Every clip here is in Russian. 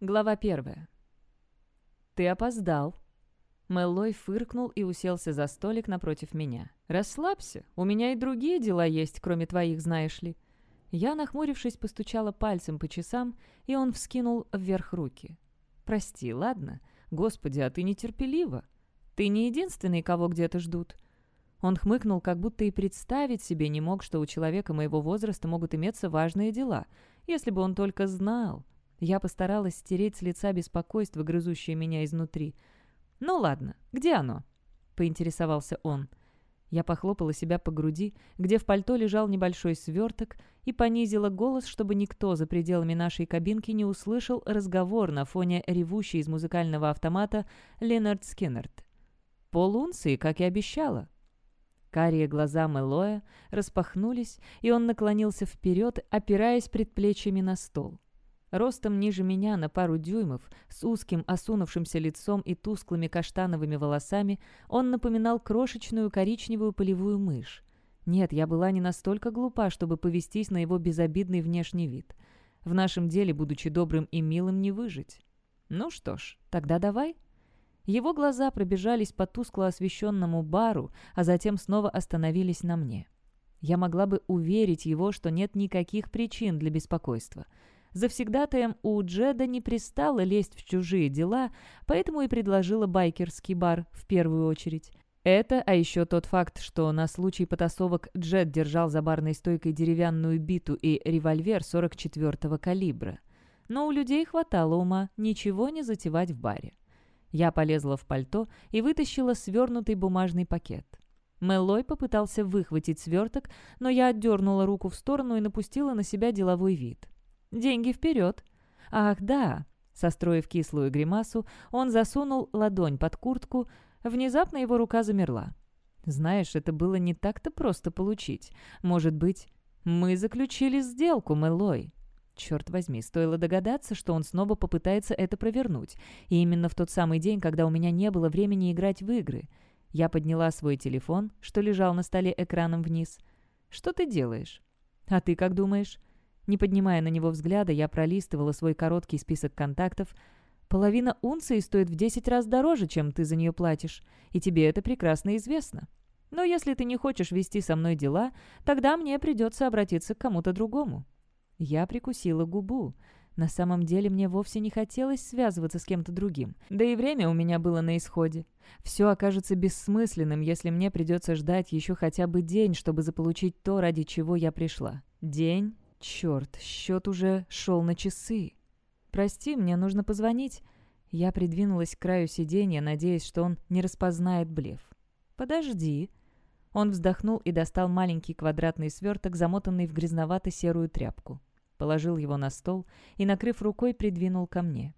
Глава первая. «Ты опоздал». Мэллой фыркнул и уселся за столик напротив меня. «Расслабься, у меня и другие дела есть, кроме твоих, знаешь ли». Я, нахмурившись, постучала пальцем по часам, и он вскинул вверх руки. «Прости, ладно? Господи, а ты нетерпелива. Ты не единственный, кого где-то ждут». Он хмыкнул, как будто и представить себе не мог, что у человека моего возраста могут иметься важные дела, если бы он только знал. Я постаралась стереть с лица беспокойство, грызущее меня изнутри. «Ну ладно, где оно?» — поинтересовался он. Я похлопала себя по груди, где в пальто лежал небольшой сверток, и понизила голос, чтобы никто за пределами нашей кабинки не услышал разговор на фоне ревущей из музыкального автомата Ленард Скиннерт. «Полунции, как и обещала». Карие глаза Мэлоя распахнулись, и он наклонился вперед, опираясь предплечьями на стол. Ростом ниже меня на пару дюймов, с узким осунувшимся лицом и тусклыми каштановыми волосами, он напоминал крошечную коричневую полевую мышь. Нет, я была не настолько глупа, чтобы повестись на его безобидный внешний вид. В нашем деле, будучи добрым и милым, не выжить. Ну что ж, тогда давай. Его глаза пробежались по тускло освещенному бару, а затем снова остановились на мне. Я могла бы уверить его, что нет никаких причин для беспокойства — Завсегдатаем у Джеда не пристало лезть в чужие дела, поэтому и предложила байкерский бар в первую очередь. Это, а еще тот факт, что на случай потасовок Джед держал за барной стойкой деревянную биту и револьвер 44-го калибра. Но у людей хватало ума ничего не затевать в баре. Я полезла в пальто и вытащила свернутый бумажный пакет. Мэллой попытался выхватить сверток, но я отдернула руку в сторону и напустила на себя деловой вид. Деньги вперед!» «Ах, да!» Состроив кислую гримасу, он засунул ладонь под куртку. Внезапно его рука замерла. «Знаешь, это было не так-то просто получить. Может быть, мы заключили сделку, Мэллой?» Черт возьми, стоило догадаться, что он снова попытается это провернуть. И именно в тот самый день, когда у меня не было времени играть в игры. Я подняла свой телефон, что лежал на столе экраном вниз. «Что ты делаешь?» «А ты как думаешь?» Не поднимая на него взгляда, я пролистывала свой короткий список контактов. «Половина унции стоит в 10 раз дороже, чем ты за нее платишь, и тебе это прекрасно известно. Но если ты не хочешь вести со мной дела, тогда мне придется обратиться к кому-то другому». Я прикусила губу. На самом деле мне вовсе не хотелось связываться с кем-то другим. Да и время у меня было на исходе. Все окажется бессмысленным, если мне придется ждать еще хотя бы день, чтобы заполучить то, ради чего я пришла. День, Черт, счет уже шел на часы. «Прости, мне нужно позвонить». Я придвинулась к краю сиденья, надеясь, что он не распознает блеф. «Подожди». Он вздохнул и достал маленький квадратный сверток, замотанный в грязновато-серую тряпку. Положил его на стол и, накрыв рукой, придвинул ко мне.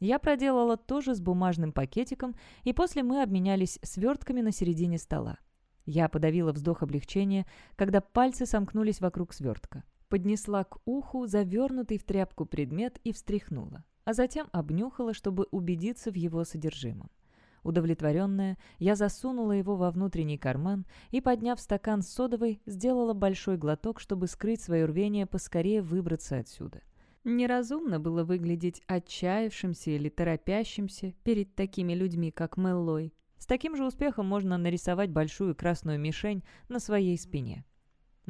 Я проделала то же с бумажным пакетиком, и после мы обменялись свертками на середине стола. Я подавила вздох облегчения, когда пальцы сомкнулись вокруг свертка поднесла к уху завернутый в тряпку предмет и встряхнула, а затем обнюхала, чтобы убедиться в его содержимом. Удовлетворенная, я засунула его во внутренний карман и, подняв стакан с содовой, сделала большой глоток, чтобы скрыть свое рвение поскорее выбраться отсюда. Неразумно было выглядеть отчаявшимся или торопящимся перед такими людьми, как Меллой. С таким же успехом можно нарисовать большую красную мишень на своей спине.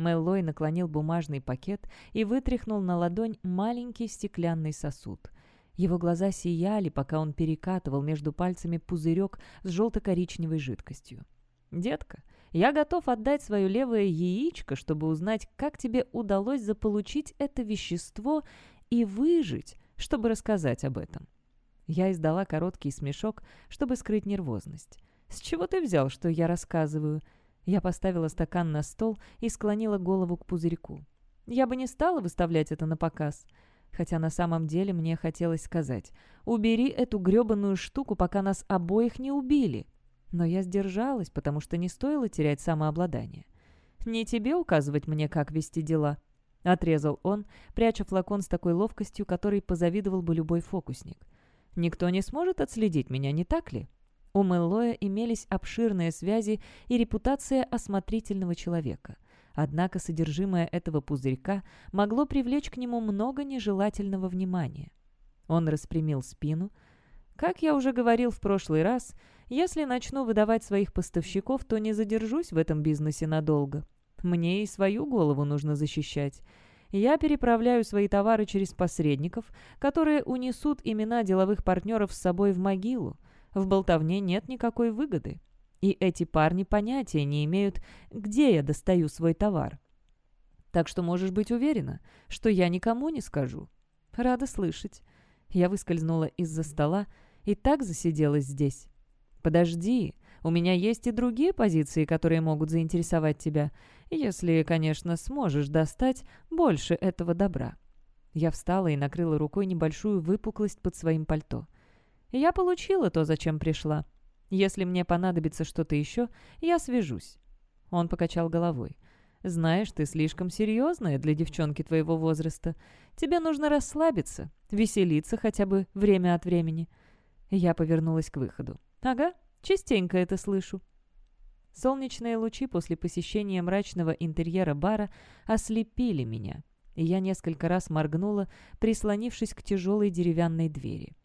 Мэллой наклонил бумажный пакет и вытряхнул на ладонь маленький стеклянный сосуд. Его глаза сияли, пока он перекатывал между пальцами пузырек с желто-коричневой жидкостью. «Детка, я готов отдать свое левое яичко, чтобы узнать, как тебе удалось заполучить это вещество и выжить, чтобы рассказать об этом». Я издала короткий смешок, чтобы скрыть нервозность. «С чего ты взял, что я рассказываю?» Я поставила стакан на стол и склонила голову к пузырьку. Я бы не стала выставлять это на показ. Хотя на самом деле мне хотелось сказать «Убери эту грёбаную штуку, пока нас обоих не убили». Но я сдержалась, потому что не стоило терять самообладание. «Не тебе указывать мне, как вести дела», — отрезал он, пряча флакон с такой ловкостью, которой позавидовал бы любой фокусник. «Никто не сможет отследить меня, не так ли?» У Мэллоя имелись обширные связи и репутация осмотрительного человека. Однако содержимое этого пузырька могло привлечь к нему много нежелательного внимания. Он распрямил спину. «Как я уже говорил в прошлый раз, если начну выдавать своих поставщиков, то не задержусь в этом бизнесе надолго. Мне и свою голову нужно защищать. Я переправляю свои товары через посредников, которые унесут имена деловых партнеров с собой в могилу. В болтовне нет никакой выгоды. И эти парни понятия не имеют, где я достаю свой товар. Так что можешь быть уверена, что я никому не скажу. Рада слышать. Я выскользнула из-за стола и так засиделась здесь. Подожди, у меня есть и другие позиции, которые могут заинтересовать тебя, если, конечно, сможешь достать больше этого добра. Я встала и накрыла рукой небольшую выпуклость под своим пальто. Я получила то, зачем пришла. Если мне понадобится что-то еще, я свяжусь». Он покачал головой. «Знаешь, ты слишком серьезная для девчонки твоего возраста. Тебе нужно расслабиться, веселиться хотя бы время от времени». Я повернулась к выходу. «Ага, частенько это слышу». Солнечные лучи после посещения мрачного интерьера бара ослепили меня, и я несколько раз моргнула, прислонившись к тяжелой деревянной двери.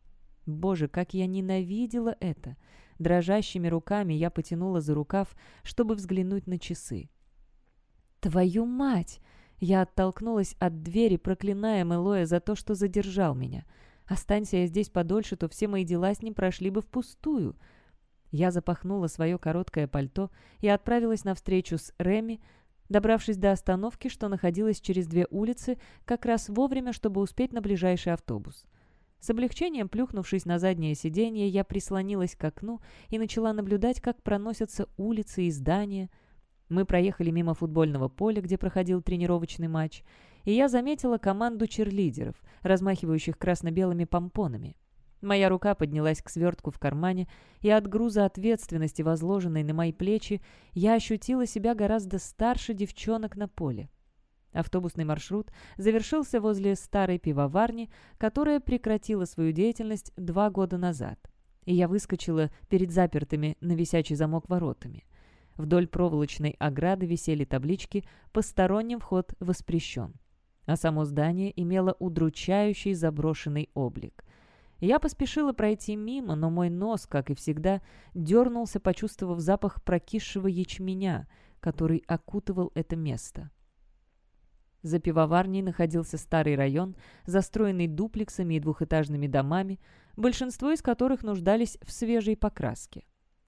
Боже, как я ненавидела это! Дрожащими руками я потянула за рукав, чтобы взглянуть на часы. «Твою мать!» Я оттолкнулась от двери, проклиная Мэлоя за то, что задержал меня. Останься я здесь подольше, то все мои дела с ним прошли бы впустую. Я запахнула свое короткое пальто и отправилась на встречу с Реми, добравшись до остановки, что находилась через две улицы, как раз вовремя, чтобы успеть на ближайший автобус. С облегчением плюхнувшись на заднее сиденье, я прислонилась к окну и начала наблюдать, как проносятся улицы и здания. Мы проехали мимо футбольного поля, где проходил тренировочный матч, и я заметила команду черлидеров, размахивающих красно-белыми помпонами. Моя рука поднялась к свертку в кармане, и от груза ответственности, возложенной на мои плечи, я ощутила себя гораздо старше девчонок на поле. Автобусный маршрут завершился возле старой пивоварни, которая прекратила свою деятельность два года назад. И я выскочила перед запертыми на висячий замок воротами. Вдоль проволочной ограды висели таблички «Посторонним вход воспрещен». А само здание имело удручающий заброшенный облик. Я поспешила пройти мимо, но мой нос, как и всегда, дернулся, почувствовав запах прокисшего ячменя, который окутывал это место. За пивоварней находился старый район, застроенный дуплексами и двухэтажными домами, большинство из которых нуждались в свежей покраске.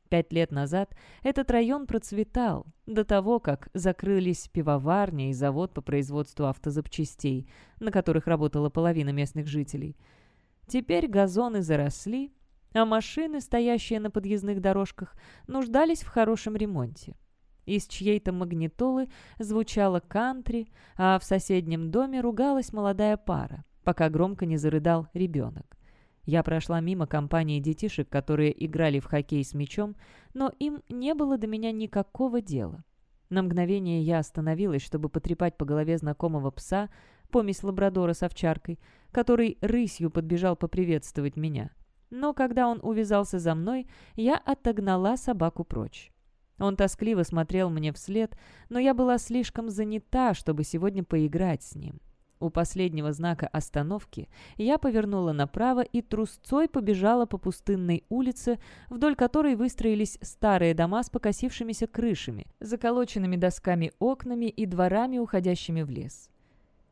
Пять лет назад этот район процветал, до того, как закрылись пивоварня и завод по производству автозапчастей, на которых работала половина местных жителей. Теперь газоны заросли, а машины, стоящие на подъездных дорожках, нуждались в хорошем ремонте. Из чьей-то магнитолы звучало кантри, а в соседнем доме ругалась молодая пара, пока громко не зарыдал ребенок. Я прошла мимо компании детишек, которые играли в хоккей с мячом, но им не было до меня никакого дела. На мгновение я остановилась, чтобы потрепать по голове знакомого пса, помесь лабрадора с овчаркой, который рысью подбежал поприветствовать меня. Но когда он увязался за мной, я отогнала собаку прочь. Он тоскливо смотрел мне вслед, но я была слишком занята, чтобы сегодня поиграть с ним. У последнего знака остановки я повернула направо и трусцой побежала по пустынной улице, вдоль которой выстроились старые дома с покосившимися крышами, заколоченными досками окнами и дворами, уходящими в лес.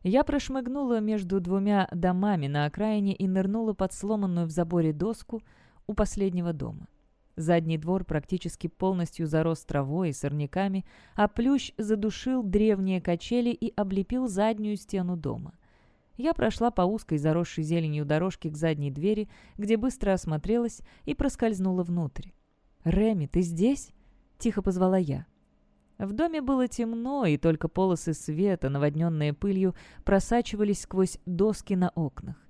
Я прошмыгнула между двумя домами на окраине и нырнула под сломанную в заборе доску у последнего дома. Задний двор практически полностью зарос травой и сорняками, а плющ задушил древние качели и облепил заднюю стену дома. Я прошла по узкой заросшей зеленью дорожке к задней двери, где быстро осмотрелась и проскользнула внутрь. «Реми, ты здесь?» — тихо позвала я. В доме было темно, и только полосы света, наводненные пылью, просачивались сквозь доски на окнах.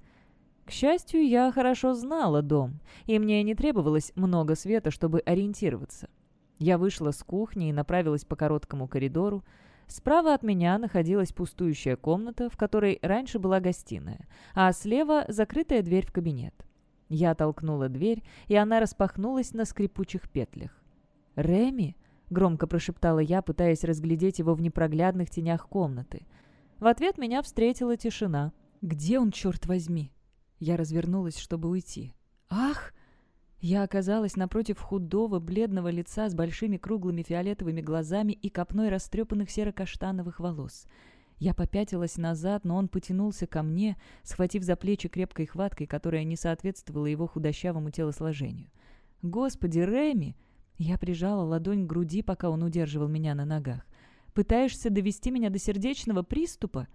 К счастью, я хорошо знала дом, и мне не требовалось много света, чтобы ориентироваться. Я вышла с кухни и направилась по короткому коридору. Справа от меня находилась пустующая комната, в которой раньше была гостиная, а слева закрытая дверь в кабинет. Я толкнула дверь, и она распахнулась на скрипучих петлях. «Реми?» — громко прошептала я, пытаясь разглядеть его в непроглядных тенях комнаты. В ответ меня встретила тишина. «Где он, черт возьми?» Я развернулась, чтобы уйти. «Ах!» Я оказалась напротив худого, бледного лица с большими круглыми фиолетовыми глазами и копной растрепанных серо-каштановых волос. Я попятилась назад, но он потянулся ко мне, схватив за плечи крепкой хваткой, которая не соответствовала его худощавому телосложению. «Господи, Реми!» Я прижала ладонь к груди, пока он удерживал меня на ногах. «Пытаешься довести меня до сердечного приступа?»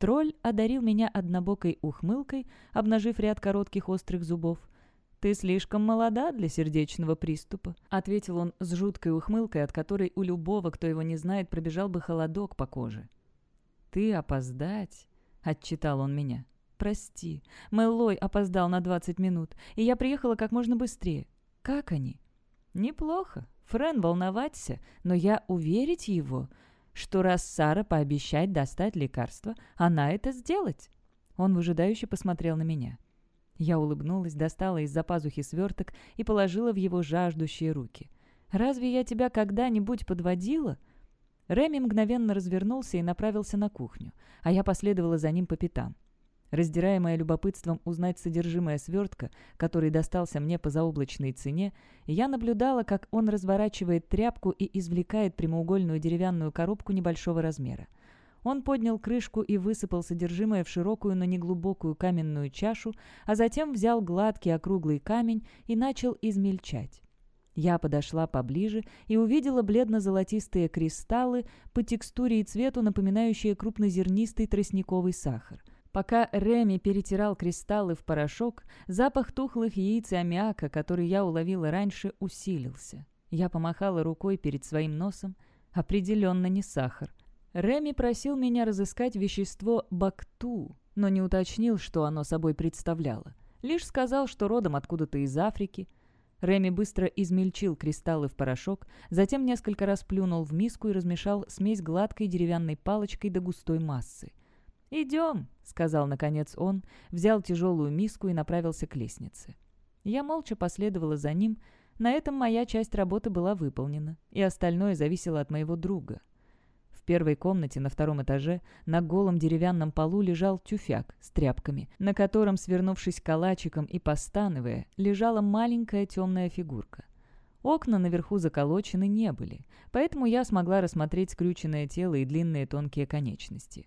Тролль одарил меня однобокой ухмылкой, обнажив ряд коротких острых зубов. «Ты слишком молода для сердечного приступа», — ответил он с жуткой ухмылкой, от которой у любого, кто его не знает, пробежал бы холодок по коже. «Ты опоздать?» — отчитал он меня. «Прости, Мэллой опоздал на 20 минут, и я приехала как можно быстрее. Как они?» «Неплохо. Френ волноваться, но я уверить его, что раз Сара пообещать достать лекарство, она это сделать». Он выжидающе посмотрел на меня. Я улыбнулась, достала из-за пазухи сверток и положила в его жаждущие руки. «Разве я тебя когда-нибудь подводила?» Реми мгновенно развернулся и направился на кухню, а я последовала за ним по пятам. Раздираемая любопытством узнать содержимое свертка, который достался мне по заоблачной цене, я наблюдала, как он разворачивает тряпку и извлекает прямоугольную деревянную коробку небольшого размера. Он поднял крышку и высыпал содержимое в широкую, но неглубокую каменную чашу, а затем взял гладкий округлый камень и начал измельчать. Я подошла поближе и увидела бледно-золотистые кристаллы по текстуре и цвету, напоминающие крупнозернистый тростниковый сахар. Пока Реми перетирал кристаллы в порошок, запах тухлых яиц и аммиака, который я уловила раньше, усилился. Я помахала рукой перед своим носом. Определенно не сахар. Реми просил меня разыскать вещество бакту, но не уточнил, что оно собой представляло. Лишь сказал, что родом откуда-то из Африки. Реми быстро измельчил кристаллы в порошок, затем несколько раз плюнул в миску и размешал смесь гладкой деревянной палочкой до густой массы. «Идем», — сказал наконец он, взял тяжелую миску и направился к лестнице. Я молча последовала за ним. На этом моя часть работы была выполнена, и остальное зависело от моего друга. В первой комнате на втором этаже на голом деревянном полу лежал тюфяк с тряпками, на котором, свернувшись калачиком и постановая, лежала маленькая темная фигурка. Окна наверху заколочены не были, поэтому я смогла рассмотреть скрюченное тело и длинные тонкие конечности.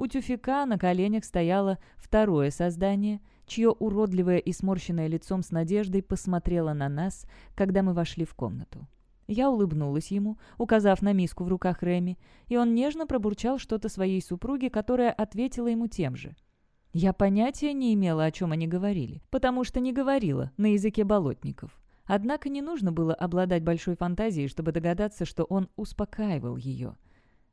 У тюфяка на коленях стояло второе создание, чье уродливое и сморщенное лицом с надеждой посмотрело на нас, когда мы вошли в комнату. Я улыбнулась ему, указав на миску в руках Реми, и он нежно пробурчал что-то своей супруге, которая ответила ему тем же. Я понятия не имела, о чем они говорили, потому что не говорила на языке болотников. Однако не нужно было обладать большой фантазией, чтобы догадаться, что он успокаивал ее.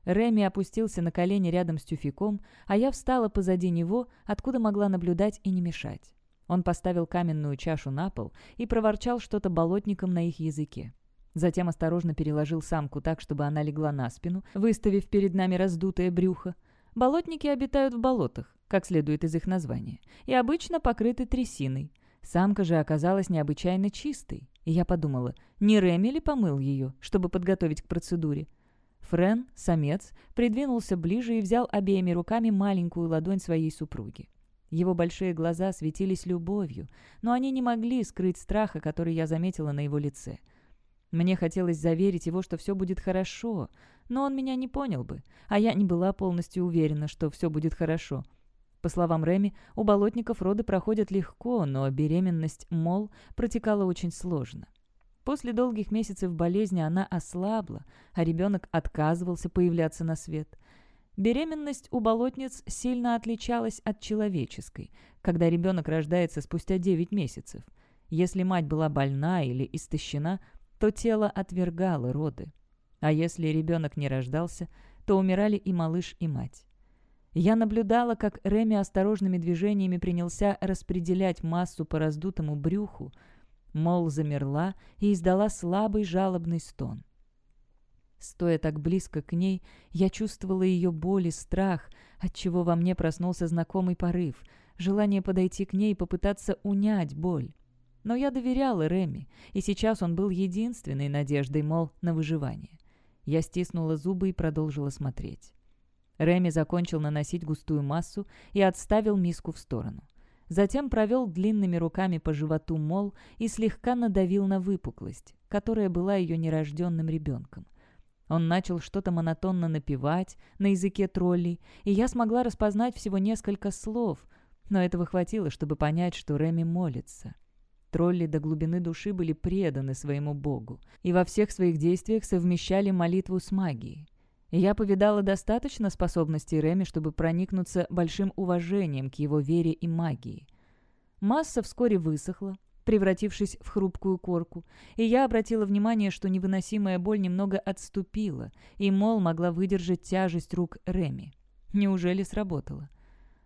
Реми опустился на колени рядом с тюфяком, а я встала позади него, откуда могла наблюдать и не мешать. Он поставил каменную чашу на пол и проворчал что-то болотникам на их языке. Затем осторожно переложил самку так, чтобы она легла на спину, выставив перед нами раздутое брюхо. Болотники обитают в болотах, как следует из их названия, и обычно покрыты трясиной. Самка же оказалась необычайно чистой, и я подумала, не Реми ли помыл ее, чтобы подготовить к процедуре. Френ, самец, придвинулся ближе и взял обеими руками маленькую ладонь своей супруги. Его большие глаза светились любовью, но они не могли скрыть страха, который я заметила на его лице — мне хотелось заверить его, что все будет хорошо, но он меня не понял бы, а я не была полностью уверена, что все будет хорошо. По словам Реми, у болотников роды проходят легко, но беременность, мол, протекала очень сложно. После долгих месяцев болезни она ослабла, а ребенок отказывался появляться на свет. Беременность у болотниц сильно отличалась от человеческой, когда ребенок рождается спустя 9 месяцев. Если мать была больна или истощена – то тело отвергало роды. А если ребенок не рождался, то умирали и малыш, и мать. Я наблюдала, как Реми осторожными движениями принялся распределять массу по раздутому брюху. Мол замерла и издала слабый жалобный стон. Стоя так близко к ней, я чувствовала ее боль и страх, отчего во мне проснулся знакомый порыв, желание подойти к ней и попытаться унять боль. Но я доверяла Реми, и сейчас он был единственной надеждой, мол, на выживание. Я стиснула зубы и продолжила смотреть. Реми закончил наносить густую массу и отставил миску в сторону. Затем провел длинными руками по животу Мол и слегка надавил на выпуклость, которая была ее нерожденным ребенком. Он начал что-то монотонно напевать на языке троллей, и я смогла распознать всего несколько слов, но этого хватило, чтобы понять, что Реми молится. Тролли до глубины души были преданы своему богу и во всех своих действиях совмещали молитву с магией. Я повидала достаточно способностей Реми, чтобы проникнуться большим уважением к его вере и магии. Масса вскоре высохла, превратившись в хрупкую корку, и я обратила внимание, что невыносимая боль немного отступила, и Мол могла выдержать тяжесть рук Реми. Неужели сработало?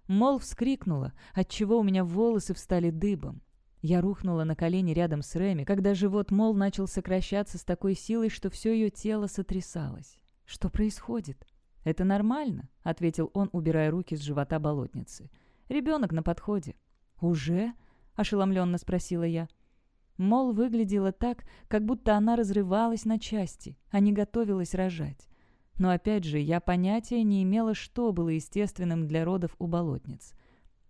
Мол вскрикнула, отчего у меня волосы встали дыбом. Я рухнула на колени рядом с Реми, когда живот Мол начал сокращаться с такой силой, что все ее тело сотрясалось. «Что происходит?» «Это нормально», — ответил он, убирая руки с живота болотницы. «Ребенок на подходе». «Уже?» — ошеломленно спросила я. Мол выглядела так, как будто она разрывалась на части, а не готовилась рожать. Но опять же, я понятия не имела, что было естественным для родов у болотниц.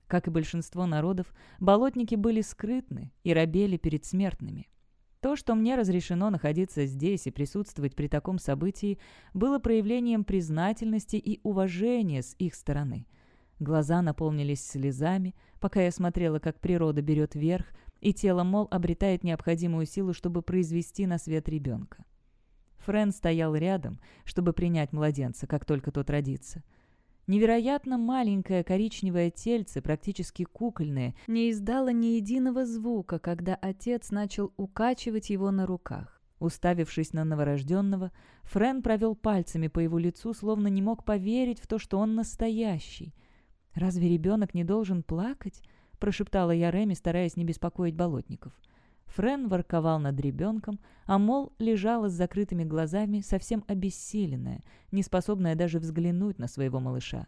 Как и большинство народов, болотники были скрытны и робели перед смертными. То, что мне разрешено находиться здесь и присутствовать при таком событии, было проявлением признательности и уважения с их стороны. Глаза наполнились слезами, пока я смотрела, как природа берет верх, и тело, мол, обретает необходимую силу, чтобы произвести на свет ребенка. Френ стоял рядом, чтобы принять младенца, как только тот родится. Невероятно маленькое коричневое тельце, практически кукольное, не издало ни единого звука, когда отец начал укачивать его на руках. Уставившись на новорожденного, Френ провел пальцами по его лицу, словно не мог поверить в то, что он настоящий. «Разве ребенок не должен плакать?» – прошептала я Реми, стараясь не беспокоить болотников. Френ ворковал над ребенком, а Мол лежала с закрытыми глазами, совсем обессиленная, неспособная даже взглянуть на своего малыша.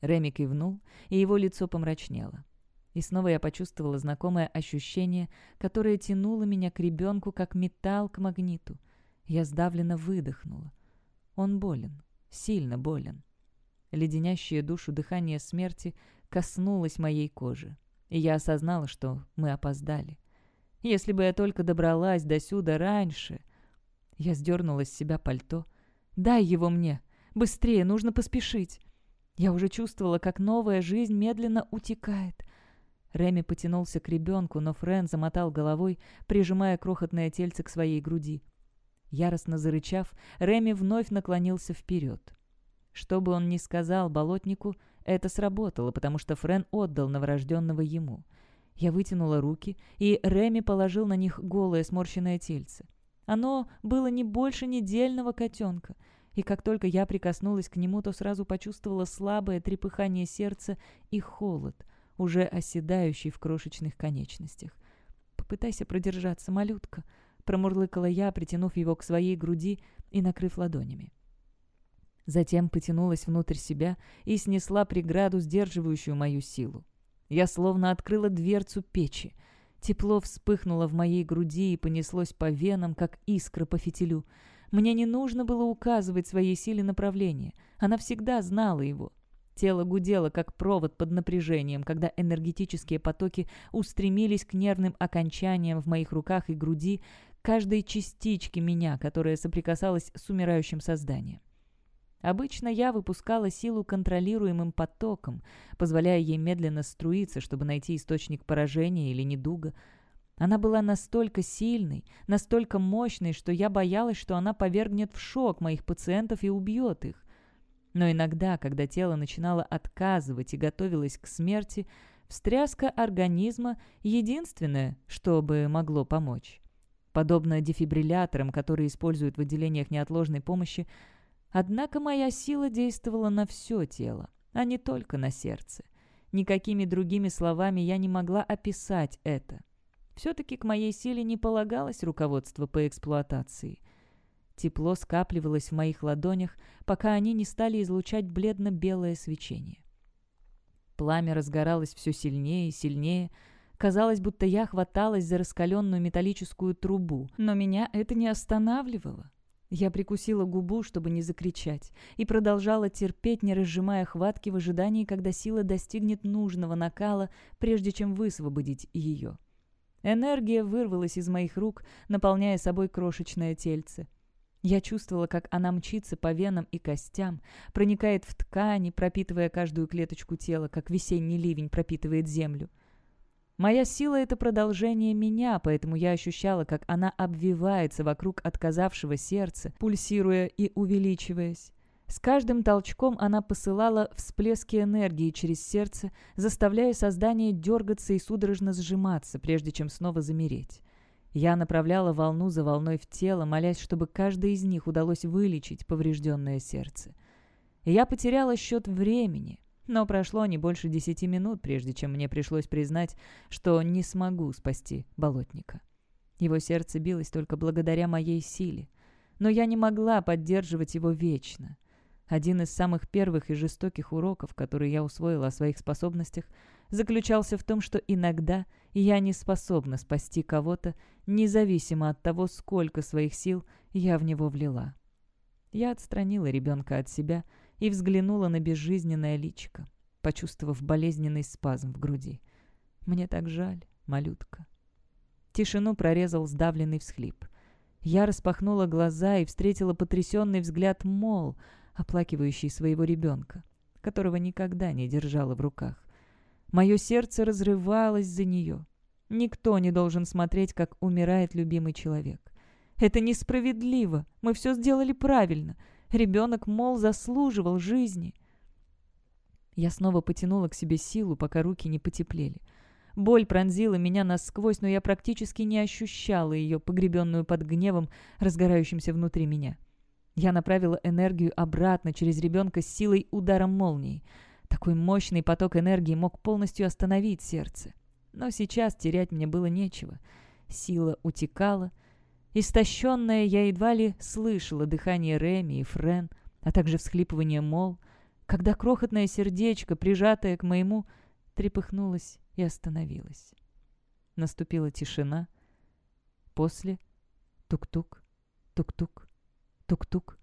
Реми кивнул, и его лицо помрачнело. И снова я почувствовала знакомое ощущение, которое тянуло меня к ребенку, как металл к магниту. Я сдавленно выдохнула. Он болен, сильно болен. Леденящее душу дыхание смерти коснулось моей кожи, и я осознала, что мы опоздали. Если бы я только добралась до сюда раньше. Я сдернула с себя пальто. «Дай его мне! Быстрее, нужно поспешить!» Я уже чувствовала, как новая жизнь медленно утекает. Реми потянулся к ребенку, но Френ замотал головой, прижимая крохотное тельце к своей груди. Яростно зарычав, Реми вновь наклонился вперед. Что бы он ни сказал болотнику, это сработало, потому что Френ отдал новорожденного ему — я вытянула руки, и Реми положил на них голое сморщенное тельце. Оно было не больше недельного котенка, и как только я прикоснулась к нему, то сразу почувствовала слабое трепыхание сердца и холод, уже оседающий в крошечных конечностях. «Попытайся продержаться, малютка», — промурлыкала я, притянув его к своей груди и накрыв ладонями. Затем потянулась внутрь себя и снесла преграду, сдерживающую мою силу. Я словно открыла дверцу печи. Тепло вспыхнуло в моей груди и понеслось по венам, как искра по фитилю. Мне не нужно было указывать своей силе направление. Она всегда знала его. Тело гудело, как провод под напряжением, когда энергетические потоки устремились к нервным окончаниям в моих руках и груди, каждой частичке меня, которая соприкасалась с умирающим созданием. Обычно я выпускала силу контролируемым потоком, позволяя ей медленно струиться, чтобы найти источник поражения или недуга. Она была настолько сильной, настолько мощной, что я боялась, что она повергнет в шок моих пациентов и убьет их. Но иногда, когда тело начинало отказывать и готовилось к смерти, встряска организма — единственное, что бы могло помочь. Подобно дефибрилляторам, которые используют в отделениях неотложной помощи, Однако моя сила действовала на все тело, а не только на сердце. Никакими другими словами я не могла описать это. Все-таки к моей силе не полагалось руководство по эксплуатации. Тепло скапливалось в моих ладонях, пока они не стали излучать бледно-белое свечение. Пламя разгоралось все сильнее и сильнее. Казалось, будто я хваталась за раскаленную металлическую трубу, но меня это не останавливало. Я прикусила губу, чтобы не закричать, и продолжала терпеть, не разжимая хватки в ожидании, когда сила достигнет нужного накала, прежде чем высвободить ее. Энергия вырвалась из моих рук, наполняя собой крошечное тельце. Я чувствовала, как она мчится по венам и костям, проникает в ткани, пропитывая каждую клеточку тела, как весенний ливень пропитывает землю. Моя сила — это продолжение меня, поэтому я ощущала, как она обвивается вокруг отказавшего сердца, пульсируя и увеличиваясь. С каждым толчком она посылала всплески энергии через сердце, заставляя создание дергаться и судорожно сжиматься, прежде чем снова замереть. Я направляла волну за волной в тело, молясь, чтобы каждой из них удалось вылечить поврежденное сердце. Я потеряла счет времени — но прошло не больше десяти минут, прежде чем мне пришлось признать, что не смогу спасти болотника. Его сердце билось только благодаря моей силе. Но я не могла поддерживать его вечно. Один из самых первых и жестоких уроков, которые я усвоила о своих способностях, заключался в том, что иногда я не способна спасти кого-то, независимо от того, сколько своих сил я в него влила. Я отстранила ребенка от себя и взглянула на безжизненное личико, почувствовав болезненный спазм в груди. «Мне так жаль, малютка». Тишину прорезал сдавленный всхлип. Я распахнула глаза и встретила потрясенный взгляд Мол, оплакивающий своего ребенка, которого никогда не держала в руках. Мое сердце разрывалось за нее. Никто не должен смотреть, как умирает любимый человек. Это несправедливо. Мы все сделали правильно. Ребенок, мол, заслуживал жизни. Я снова потянула к себе силу, пока руки не потеплели. Боль пронзила меня насквозь, но я практически не ощущала ее, погребенную под гневом, разгорающимся внутри меня. Я направила энергию обратно через ребенка с силой ударом молнии. Такой мощный поток энергии мог полностью остановить сердце. Но сейчас терять мне было нечего. Сила утекала, Истощенная, я едва ли слышала дыхание Реми и Френ, а также всхлипывание Мол, когда крохотное сердечко, прижатое к моему, трепыхнулось и остановилось. Наступила тишина. После тук-тук, тук-тук, тук-тук.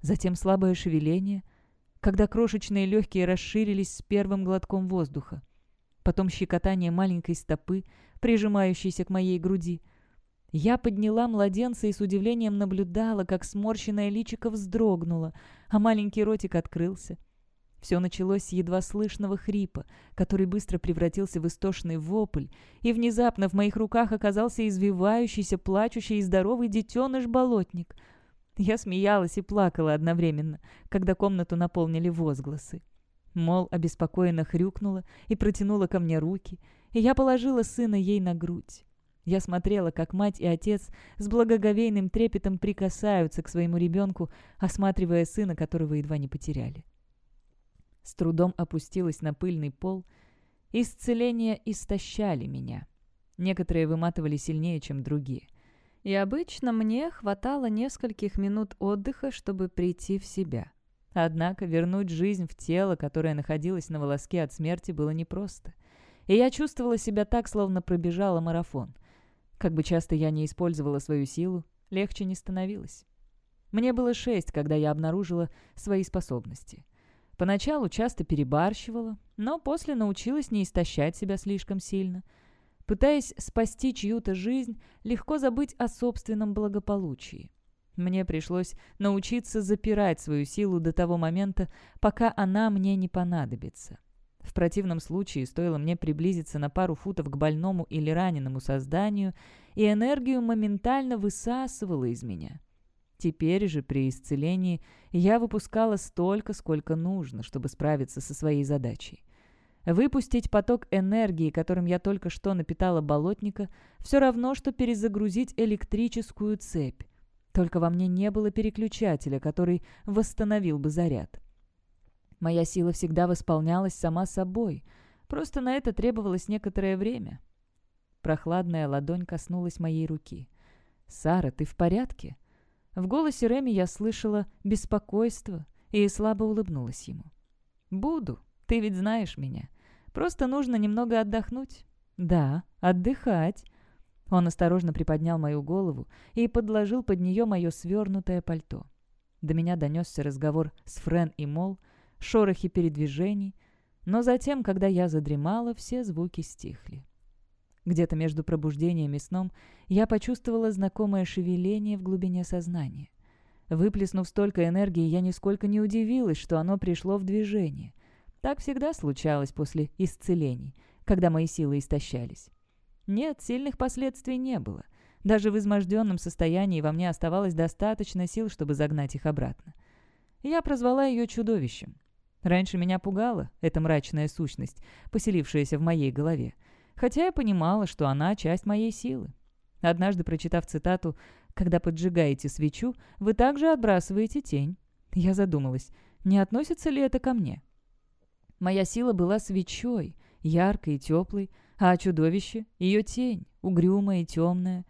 Затем слабое шевеление, когда крошечные легкие расширились с первым глотком воздуха. Потом щекотание маленькой стопы, прижимающейся к моей груди — я подняла младенца и с удивлением наблюдала, как сморщенное личико вздрогнуло, а маленький ротик открылся. Все началось с едва слышного хрипа, который быстро превратился в истошный вопль, и внезапно в моих руках оказался извивающийся, плачущий и здоровый детеныш-болотник. Я смеялась и плакала одновременно, когда комнату наполнили возгласы. Мол обеспокоенно хрюкнула и протянула ко мне руки, и я положила сына ей на грудь. Я смотрела, как мать и отец с благоговейным трепетом прикасаются к своему ребенку, осматривая сына, которого едва не потеряли. С трудом опустилась на пыльный пол. Исцеления истощали меня. Некоторые выматывали сильнее, чем другие. И обычно мне хватало нескольких минут отдыха, чтобы прийти в себя. Однако вернуть жизнь в тело, которое находилось на волоске от смерти, было непросто. И я чувствовала себя так, словно пробежала марафон. Как бы часто я не использовала свою силу, легче не становилось. Мне было шесть, когда я обнаружила свои способности. Поначалу часто перебарщивала, но после научилась не истощать себя слишком сильно. Пытаясь спасти чью-то жизнь, легко забыть о собственном благополучии. Мне пришлось научиться запирать свою силу до того момента, пока она мне не понадобится. В противном случае стоило мне приблизиться на пару футов к больному или раненому созданию, и энергию моментально высасывала из меня. Теперь же при исцелении я выпускала столько, сколько нужно, чтобы справиться со своей задачей. Выпустить поток энергии, которым я только что напитала болотника, все равно, что перезагрузить электрическую цепь. Только во мне не было переключателя, который восстановил бы заряд. Моя сила всегда восполнялась сама собой. Просто на это требовалось некоторое время. Прохладная ладонь коснулась моей руки. «Сара, ты в порядке?» В голосе Реми я слышала беспокойство и слабо улыбнулась ему. «Буду. Ты ведь знаешь меня. Просто нужно немного отдохнуть». «Да, отдыхать». Он осторожно приподнял мою голову и подложил под нее мое свернутое пальто. До меня донесся разговор с Френ и Мол, шорохи передвижений, но затем, когда я задремала, все звуки стихли. Где-то между пробуждением и сном я почувствовала знакомое шевеление в глубине сознания. Выплеснув столько энергии, я нисколько не удивилась, что оно пришло в движение. Так всегда случалось после исцелений, когда мои силы истощались. Нет, сильных последствий не было. Даже в изможденном состоянии во мне оставалось достаточно сил, чтобы загнать их обратно. Я прозвала ее чудовищем. Раньше меня пугала эта мрачная сущность, поселившаяся в моей голове, хотя я понимала, что она часть моей силы. Однажды, прочитав цитату «Когда поджигаете свечу, вы также отбрасываете тень», я задумалась, не относится ли это ко мне. Моя сила была свечой, яркой и теплой, а чудовище — ее тень, угрюмая и темная.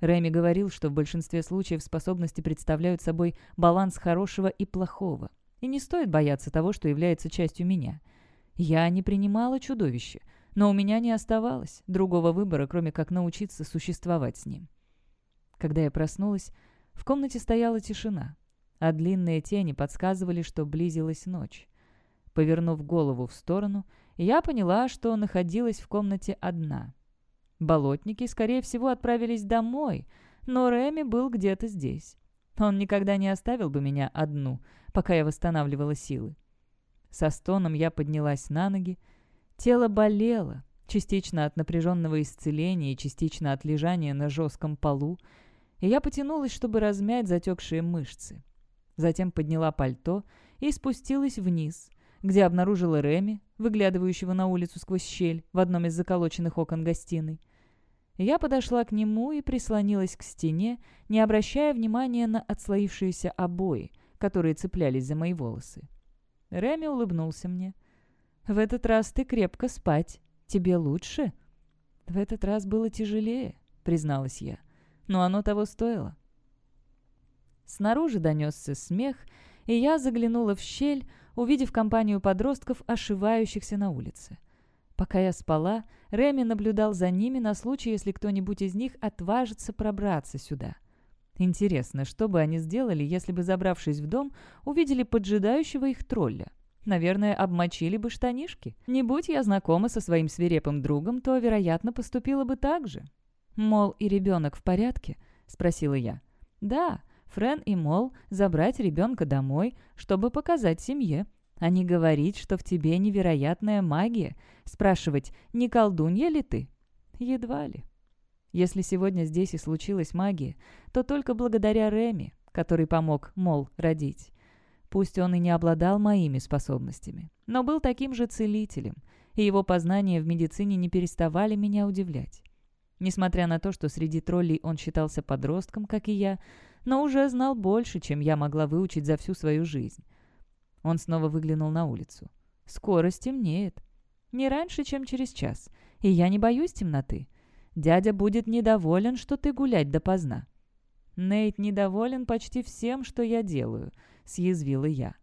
Рэми говорил, что в большинстве случаев способности представляют собой баланс хорошего и плохого, и не стоит бояться того, что является частью меня. Я не принимала чудовище, но у меня не оставалось другого выбора, кроме как научиться существовать с ним. Когда я проснулась, в комнате стояла тишина, а длинные тени подсказывали, что близилась ночь. Повернув голову в сторону, я поняла, что находилась в комнате одна. Болотники, скорее всего, отправились домой, но Реми был где-то здесь. Он никогда не оставил бы меня одну, пока я восстанавливала силы. Со стоном я поднялась на ноги. Тело болело, частично от напряженного исцеления и частично от лежания на жестком полу, и я потянулась, чтобы размять затекшие мышцы. Затем подняла пальто и спустилась вниз, где обнаружила Реми, выглядывающего на улицу сквозь щель в одном из заколоченных окон гостиной. Я подошла к нему и прислонилась к стене, не обращая внимания на отслоившиеся обои, которые цеплялись за мои волосы. Реми улыбнулся мне. «В этот раз ты крепко спать. Тебе лучше?» «В этот раз было тяжелее», — призналась я. «Но оно того стоило». Снаружи донесся смех, и я заглянула в щель, увидев компанию подростков, ошивающихся на улице. Пока я спала, Реми наблюдал за ними на случай, если кто-нибудь из них отважится пробраться сюда. Интересно, что бы они сделали, если бы, забравшись в дом, увидели поджидающего их тролля? Наверное, обмочили бы штанишки. Не будь я знакома со своим свирепым другом, то, вероятно, поступила бы так же. «Мол, и ребенок в порядке?» — спросила я. «Да, Френ и Мол забрать ребенка домой, чтобы показать семье, а не говорить, что в тебе невероятная магия, спрашивать, не колдунья ли ты? Едва ли. Если сегодня здесь и случилась магия, то только благодаря Реми, который помог Мол родить. Пусть он и не обладал моими способностями, но был таким же целителем, и его познания в медицине не переставали меня удивлять. Несмотря на то, что среди троллей он считался подростком, как и я, но уже знал больше, чем я могла выучить за всю свою жизнь. Он снова выглянул на улицу. «Скоро стемнеет. Не раньше, чем через час. И я не боюсь темноты. Дядя будет недоволен, что ты гулять допоздна». «Нейт недоволен почти всем, что я делаю», — съязвила я.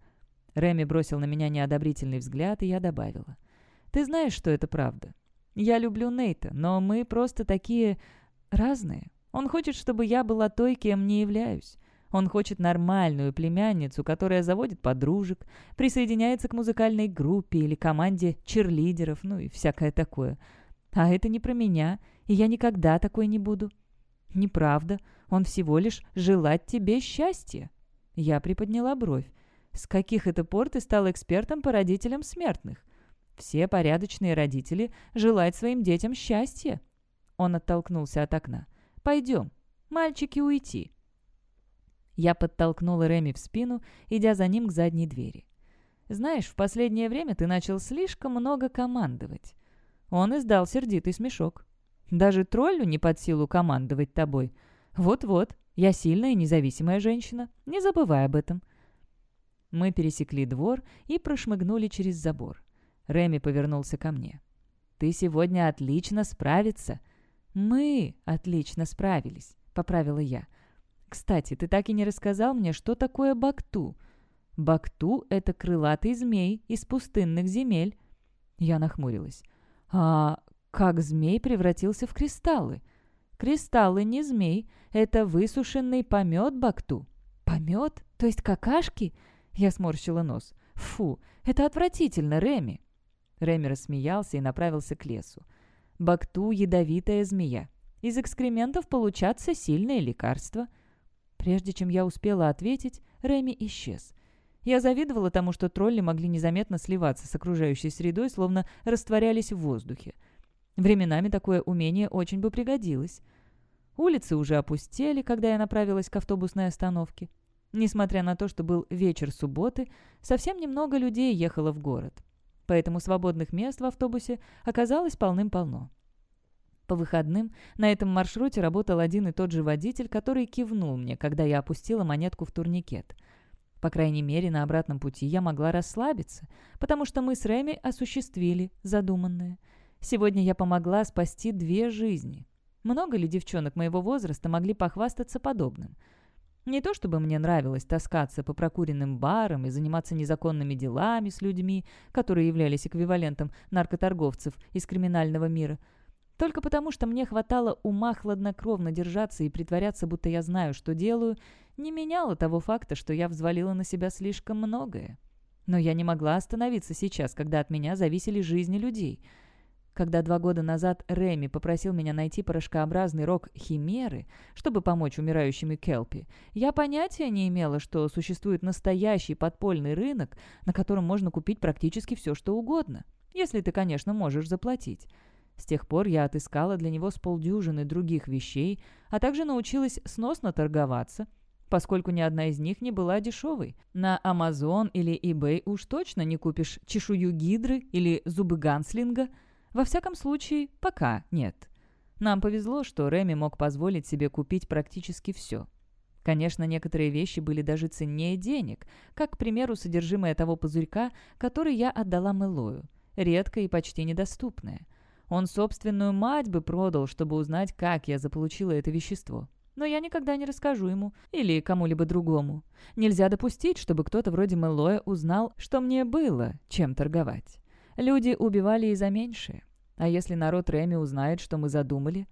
Реми бросил на меня неодобрительный взгляд, и я добавила. «Ты знаешь, что это правда. Я люблю Нейта, но мы просто такие разные. Он хочет, чтобы я была той, кем не являюсь. Он хочет нормальную племянницу, которая заводит подружек, присоединяется к музыкальной группе или команде черлидеров, ну и всякое такое. А это не про меня, и я никогда такой не буду. Неправда, он всего лишь желать тебе счастья. Я приподняла бровь. С каких это пор ты стал экспертом по родителям смертных? Все порядочные родители желают своим детям счастья. Он оттолкнулся от окна. Пойдем, мальчики уйти». Я подтолкнула Реми в спину, идя за ним к задней двери. «Знаешь, в последнее время ты начал слишком много командовать». Он издал сердитый смешок. «Даже троллю не под силу командовать тобой. Вот-вот, я сильная и независимая женщина. Не забывай об этом». Мы пересекли двор и прошмыгнули через забор. Реми повернулся ко мне. «Ты сегодня отлично справится», «Мы отлично справились», — поправила я. «Кстати, ты так и не рассказал мне, что такое Бакту». «Бакту — это крылатый змей из пустынных земель». Я нахмурилась. «А как змей превратился в кристаллы?» «Кристаллы не змей, это высушенный помет Бакту». «Помет? То есть какашки?» Я сморщила нос. «Фу, это отвратительно, Реми!» Реми рассмеялся и направился к лесу. «Бакту — ядовитая змея. Из экскрементов получатся сильные лекарства». Прежде чем я успела ответить, Реми исчез. Я завидовала тому, что тролли могли незаметно сливаться с окружающей средой, словно растворялись в воздухе. Временами такое умение очень бы пригодилось. Улицы уже опустели, когда я направилась к автобусной остановке. Несмотря на то, что был вечер субботы, совсем немного людей ехало в город. Поэтому свободных мест в автобусе оказалось полным-полно. По выходным на этом маршруте работал один и тот же водитель, который кивнул мне, когда я опустила монетку в турникет. По крайней мере, на обратном пути я могла расслабиться, потому что мы с Реми осуществили задуманное. Сегодня я помогла спасти две жизни. Много ли девчонок моего возраста могли похвастаться подобным? Не то чтобы мне нравилось таскаться по прокуренным барам и заниматься незаконными делами с людьми, которые являлись эквивалентом наркоторговцев из криминального мира, только потому что мне хватало ума хладнокровно держаться и притворяться, будто я знаю, что делаю, не меняло того факта, что я взвалила на себя слишком многое. Но я не могла остановиться сейчас, когда от меня зависели жизни людей — когда два года назад Реми попросил меня найти порошкообразный рог химеры, чтобы помочь умирающему Келпи, я понятия не имела, что существует настоящий подпольный рынок, на котором можно купить практически все, что угодно. Если ты, конечно, можешь заплатить. С тех пор я отыскала для него с полдюжины других вещей, а также научилась сносно торговаться, поскольку ни одна из них не была дешевой. На Amazon или eBay уж точно не купишь чешую гидры или зубы ганслинга – во всяком случае, пока нет. Нам повезло, что Реми мог позволить себе купить практически все. Конечно, некоторые вещи были даже ценнее денег, как, к примеру, содержимое того пузырька, который я отдала Мэлою, редкое и почти недоступное. Он собственную мать бы продал, чтобы узнать, как я заполучила это вещество. Но я никогда не расскажу ему или кому-либо другому. Нельзя допустить, чтобы кто-то вроде Мэлоя узнал, что мне было чем торговать. Люди убивали и за меньшее. А если народ Реми узнает, что мы задумали?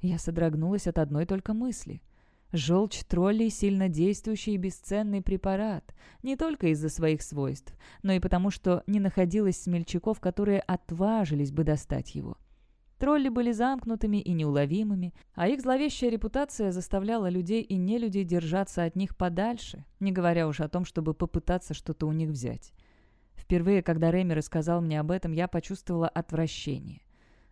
Я содрогнулась от одной только мысли. Желчь троллей – сильно действующий и бесценный препарат, не только из-за своих свойств, но и потому, что не находилось смельчаков, которые отважились бы достать его. Тролли были замкнутыми и неуловимыми, а их зловещая репутация заставляла людей и нелюдей держаться от них подальше, не говоря уж о том, чтобы попытаться что-то у них взять. Впервые, когда Реми рассказал мне об этом, я почувствовала отвращение.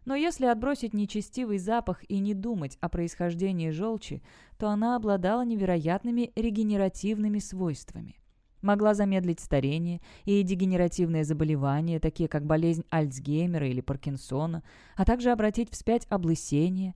Но если отбросить нечестивый запах и не думать о происхождении желчи, то она обладала невероятными регенеративными свойствами. Могла замедлить старение и дегенеративные заболевания, такие как болезнь Альцгеймера или Паркинсона, а также обратить вспять облысение.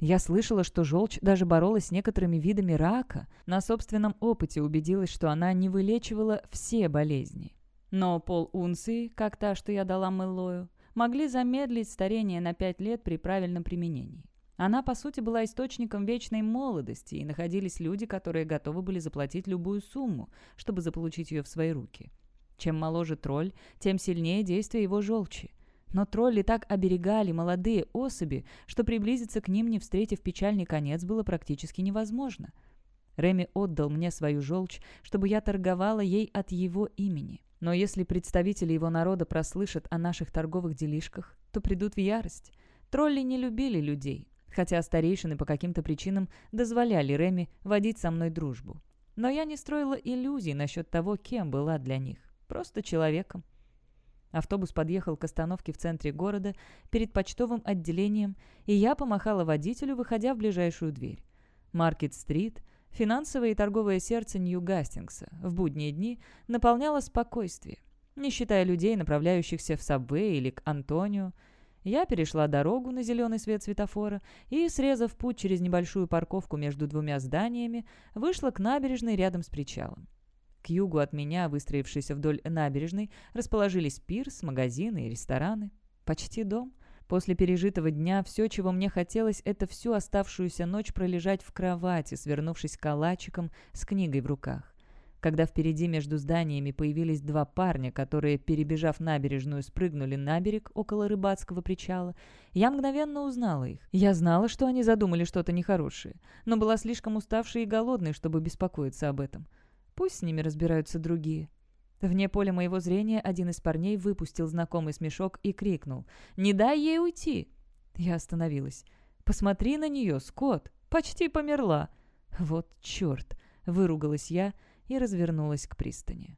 Я слышала, что желчь даже боролась с некоторыми видами рака. На собственном опыте убедилась, что она не вылечивала все болезни. Но пол-унции, как та, что я дала Мэллою, могли замедлить старение на пять лет при правильном применении. Она, по сути, была источником вечной молодости, и находились люди, которые готовы были заплатить любую сумму, чтобы заполучить ее в свои руки. Чем моложе тролль, тем сильнее действие его желчи. Но тролли так оберегали молодые особи, что приблизиться к ним, не встретив печальный конец, было практически невозможно. Реми отдал мне свою желчь, чтобы я торговала ей от его имени. Но если представители его народа прослышат о наших торговых делишках, то придут в ярость. Тролли не любили людей, хотя старейшины по каким-то причинам дозволяли Реми водить со мной дружбу. Но я не строила иллюзий насчет того, кем была для них. Просто человеком. Автобус подъехал к остановке в центре города перед почтовым отделением, и я помахала водителю, выходя в ближайшую дверь. Маркет-стрит — Финансовое и торговое сердце Нью-Гастингса в будние дни наполняло спокойствие. Не считая людей, направляющихся в Сабвей или к Антонио, я перешла дорогу на зеленый свет светофора и, срезав путь через небольшую парковку между двумя зданиями, вышла к набережной рядом с причалом. К югу от меня, выстроившись вдоль набережной, расположились пирс, магазины и рестораны. Почти дом — После пережитого дня все, чего мне хотелось, это всю оставшуюся ночь пролежать в кровати, свернувшись калачиком с книгой в руках. Когда впереди между зданиями появились два парня, которые, перебежав набережную, спрыгнули на берег около рыбацкого причала, я мгновенно узнала их. Я знала, что они задумали что-то нехорошее, но была слишком уставшей и голодной, чтобы беспокоиться об этом. Пусть с ними разбираются другие. Вне поля моего зрения один из парней выпустил знакомый смешок и крикнул «Не дай ей уйти!» Я остановилась. «Посмотри на нее, Скотт! Почти померла!» «Вот черт!» — выругалась я и развернулась к пристани.